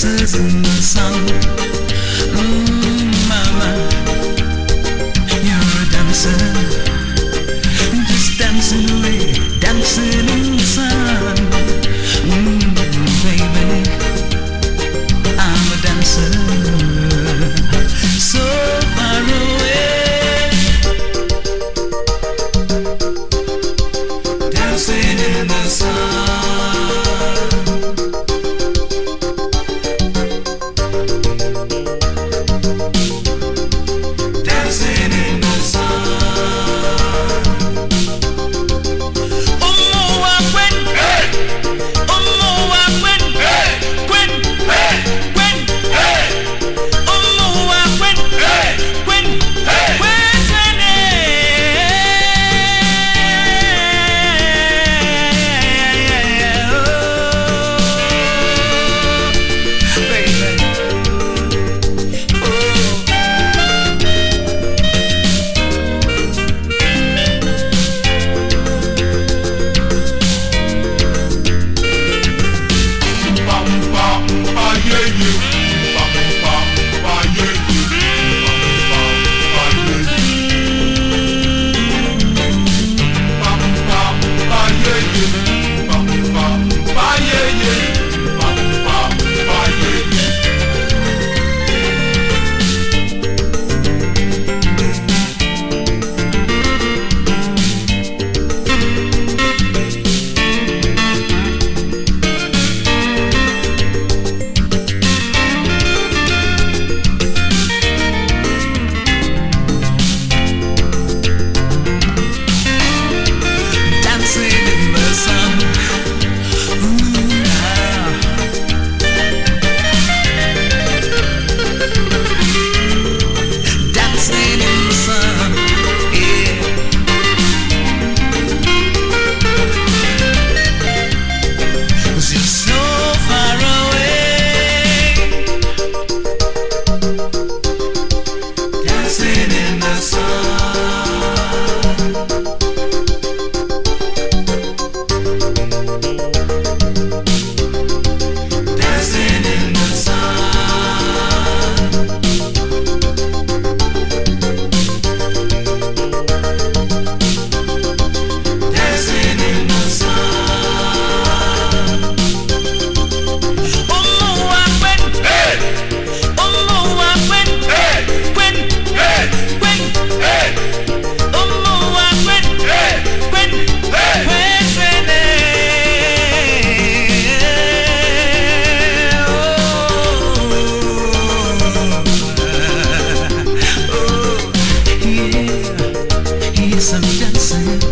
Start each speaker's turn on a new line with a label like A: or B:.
A: dances in the sun.
B: yeah.
A: 什么颜？